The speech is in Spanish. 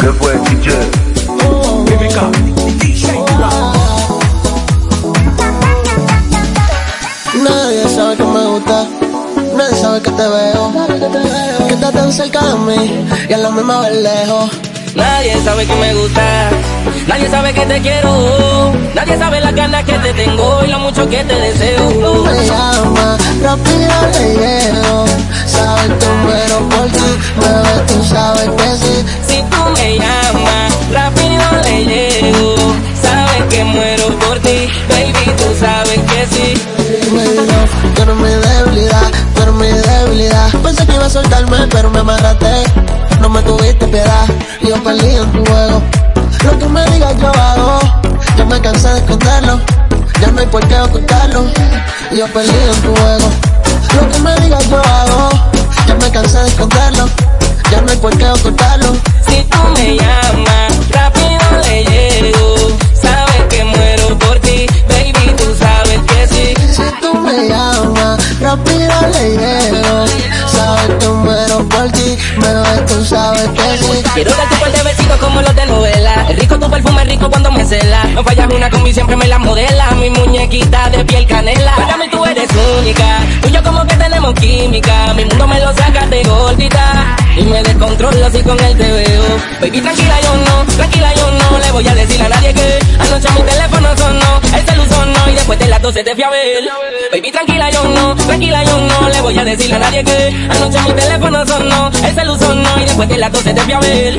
¿Qué fue, DJ Nadie sabe que me gusta, nadie sabe que te veo. Que estás tan cerca de mí y a la misma vez lejos. Nadie sabe que me gusta, nadie sabe que te quiero. Nadie sabe las ganas que te tengo y lo mucho que te deseo. Me rápido. Baby tú sabes que sí. Me tú mi debilidad, tú mi debilidad. Pensé que iba a soltarme, pero me amarraste. No me tuviste piedad, yo perdí en tu juego. Lo que me digas yo hago, yo me cansé de esconderlo. Ya no hay por qué ocultarlo, yo perdí en tu juego. Lo que me digas yo hago, ya me cansé de esconderlo. Ya no hay por qué ocultarlo. Quiero darte un par de besitos como los de novela. Es rico tu perfume, rico cuando me cela. No fallas una mí, siempre me la modela. Mi muñequita de piel canela. Para tú eres única. Tú yo como que tenemos química. Mi mundo me lo saca de gordita. Y me descontrolo así con el te veo. Baby, tranquila, yo no, tranquila, yo no. Le voy a decir a nadie que anoche mi teléfono las 12 te fui a ver. Baby, tranquila, yo no, tranquila, yo no. Le voy a decir a nadie que anoche mi teléfono sonó. El celu sonó y después de las 12 te fui a ver.